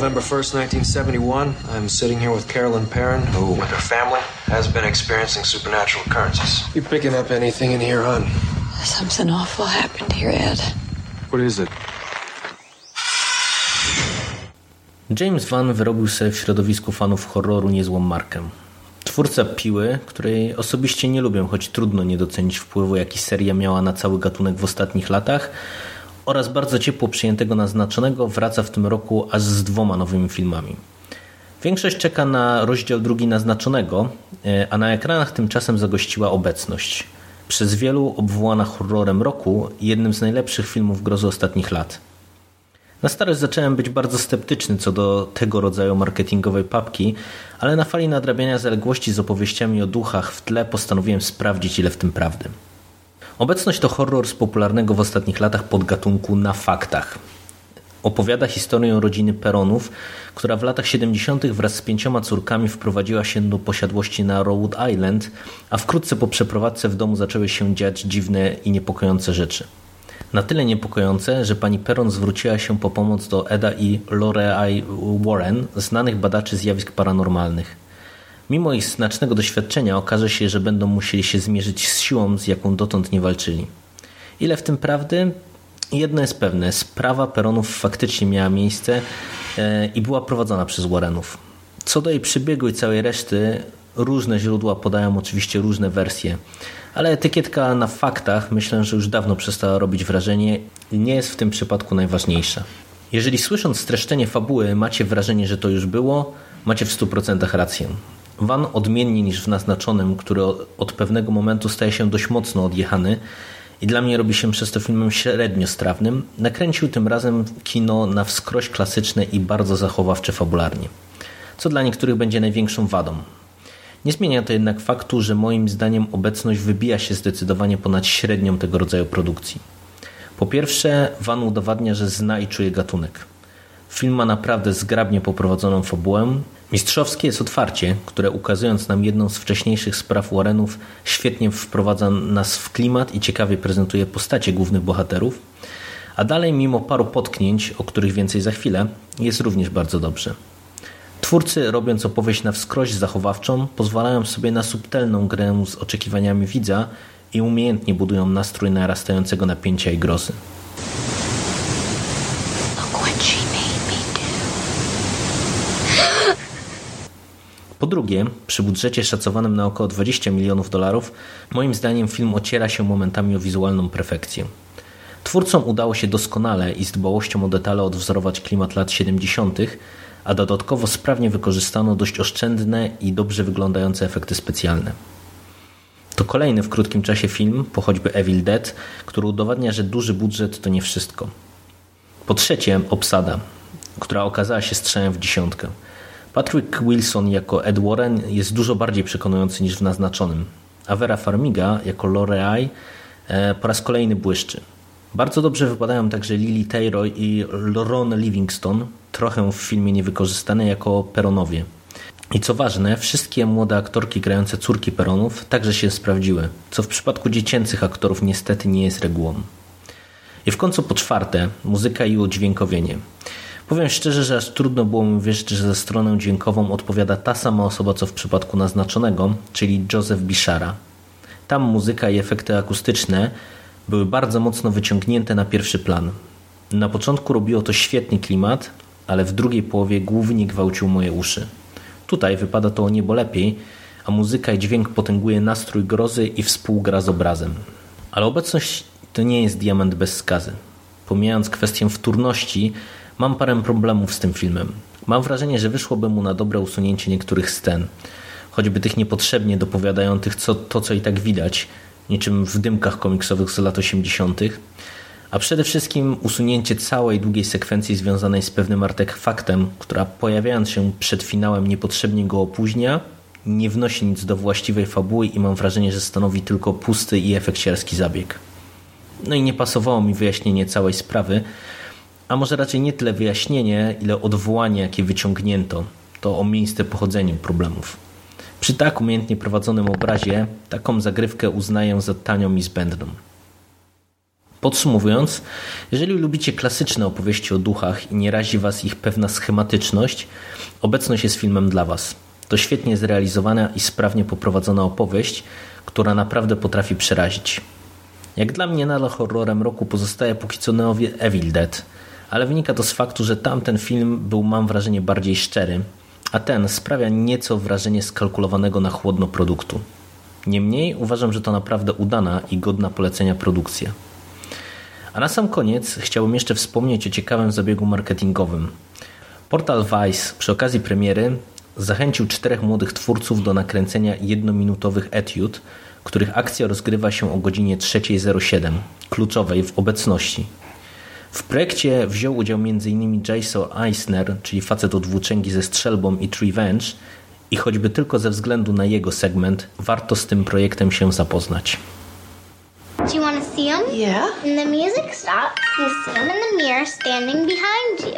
November 1st, 1971. I'm sitting here with Carolyn Perrin, who, with her family, has been experiencing supernatural occurrences. You picking up anything in here, hon? Something awful happened here, Ed. What is it? James Van wyrobił sobie w środowisku fanów horroru niezłą markę. Twórca Piły, której osobiście nie lubię, choć trudno nie docenić wpływu, jaki seria miała na cały gatunek w ostatnich latach, oraz bardzo ciepło przyjętego naznaczonego, wraca w tym roku aż z dwoma nowymi filmami. Większość czeka na rozdział drugi naznaczonego, e, a na ekranach tymczasem zagościła obecność. Przez wielu obwołana horrorem roku jednym z najlepszych filmów grozy ostatnich lat. Na starość zacząłem być bardzo sceptyczny co do tego rodzaju marketingowej papki, ale na fali nadrabiania zaległości z opowieściami o duchach w tle postanowiłem sprawdzić ile w tym prawdy. Obecność to horror z popularnego w ostatnich latach podgatunku na faktach. Opowiada historię rodziny Peronów, która w latach 70. wraz z pięcioma córkami wprowadziła się do posiadłości na Rhode Island, a wkrótce po przeprowadzce w domu zaczęły się dziać dziwne i niepokojące rzeczy. Na tyle niepokojące, że pani Peron zwróciła się po pomoc do Eda i Lorelei Warren, znanych badaczy zjawisk paranormalnych. Mimo ich znacznego doświadczenia okaże się, że będą musieli się zmierzyć z siłą, z jaką dotąd nie walczyli. Ile w tym prawdy? Jedno jest pewne, sprawa Peronów faktycznie miała miejsce e, i była prowadzona przez Warrenów. Co do jej przebiegu i całej reszty, różne źródła podają oczywiście różne wersje, ale etykietka na faktach myślę, że już dawno przestała robić wrażenie i nie jest w tym przypadku najważniejsza. Jeżeli słysząc streszczenie fabuły macie wrażenie, że to już było, macie w 100% rację. Van odmiennie niż w naznaczonym, który od pewnego momentu staje się dość mocno odjechany i dla mnie robi się przez to filmem średnio strawnym, nakręcił tym razem kino na wskroś klasyczne i bardzo zachowawcze fabularnie. Co dla niektórych będzie największą wadą. Nie zmienia to jednak faktu, że moim zdaniem obecność wybija się zdecydowanie ponad średnią tego rodzaju produkcji. Po pierwsze, Van udowadnia, że zna i czuje gatunek. Film ma naprawdę zgrabnie poprowadzoną fabułę. Mistrzowskie jest otwarcie, które ukazując nam jedną z wcześniejszych spraw Warrenów, świetnie wprowadza nas w klimat i ciekawie prezentuje postacie głównych bohaterów. A dalej, mimo paru potknięć, o których więcej za chwilę, jest również bardzo dobrze. Twórcy, robiąc opowieść na wskroś zachowawczą, pozwalają sobie na subtelną grę z oczekiwaniami widza i umiejętnie budują nastrój narastającego napięcia i grozy. Po drugie, przy budżecie szacowanym na około 20 milionów dolarów, moim zdaniem film ociera się momentami o wizualną perfekcję. Twórcom udało się doskonale i z dbałością o detale odwzorować klimat lat 70., a dodatkowo sprawnie wykorzystano dość oszczędne i dobrze wyglądające efekty specjalne. To kolejny w krótkim czasie film, po choćby Evil Dead, który udowadnia, że duży budżet to nie wszystko. Po trzecie, obsada, która okazała się strzałem w dziesiątkę. Patrick Wilson jako Ed Warren jest dużo bardziej przekonujący niż w naznaczonym, a Vera Farmiga jako Lorelei e, po raz kolejny błyszczy. Bardzo dobrze wypadają także Lily Taylor i Ron Livingston, trochę w filmie niewykorzystane jako Peronowie. I co ważne, wszystkie młode aktorki grające córki Peronów także się sprawdziły, co w przypadku dziecięcych aktorów niestety nie jest regułą. I w końcu po czwarte, muzyka i udźwiękowienie. Powiem szczerze, że aż trudno było mi wierzyć, że za stronę dźwiękową odpowiada ta sama osoba, co w przypadku naznaczonego, czyli Joseph Bishara. Tam muzyka i efekty akustyczne były bardzo mocno wyciągnięte na pierwszy plan. Na początku robiło to świetny klimat, ale w drugiej połowie głównie gwałcił moje uszy. Tutaj wypada to o niebo lepiej, a muzyka i dźwięk potęguje nastrój grozy i współgra z obrazem. Ale obecność to nie jest diament bez skazy. Pomijając kwestię wtórności, mam parę problemów z tym filmem. Mam wrażenie, że wyszłoby mu na dobre usunięcie niektórych scen, choćby tych niepotrzebnie dopowiadających co, to, co i tak widać, niczym w dymkach komiksowych z lat 80., a przede wszystkim usunięcie całej długiej sekwencji związanej z pewnym artefaktem, która pojawiając się przed finałem niepotrzebnie go opóźnia, nie wnosi nic do właściwej fabuły i mam wrażenie, że stanowi tylko pusty i efekciarski zabieg. No i nie pasowało mi wyjaśnienie całej sprawy, a może raczej nie tyle wyjaśnienie, ile odwołanie, jakie wyciągnięto, to o miejsce pochodzenia problemów. Przy tak umiejętnie prowadzonym obrazie taką zagrywkę uznaję za tanią i zbędną. Podsumowując, jeżeli lubicie klasyczne opowieści o duchach i nie razi was ich pewna schematyczność, obecność jest filmem dla was. To świetnie zrealizowana i sprawnie poprowadzona opowieść, która naprawdę potrafi przerazić. Jak dla mnie nadal horrorem roku pozostaje póki co Neowie Evil Dead, ale wynika to z faktu, że tamten film był mam wrażenie bardziej szczery, a ten sprawia nieco wrażenie skalkulowanego na chłodno produktu. Niemniej uważam, że to naprawdę udana i godna polecenia produkcja. A na sam koniec chciałbym jeszcze wspomnieć o ciekawym zabiegu marketingowym. Portal Vice przy okazji premiery zachęcił czterech młodych twórców do nakręcenia jednominutowych etiud, których akcja rozgrywa się o godzinie 3.07, kluczowej w obecności. W projekcie wziął udział m.in. Jason Eisner, czyli facet od włóczęgi ze strzelbą i Revenge i choćby tylko ze względu na jego segment warto z tym projektem się zapoznać. Do you want to see him? Yeah? When the music stops, you see him in the mirror standing behind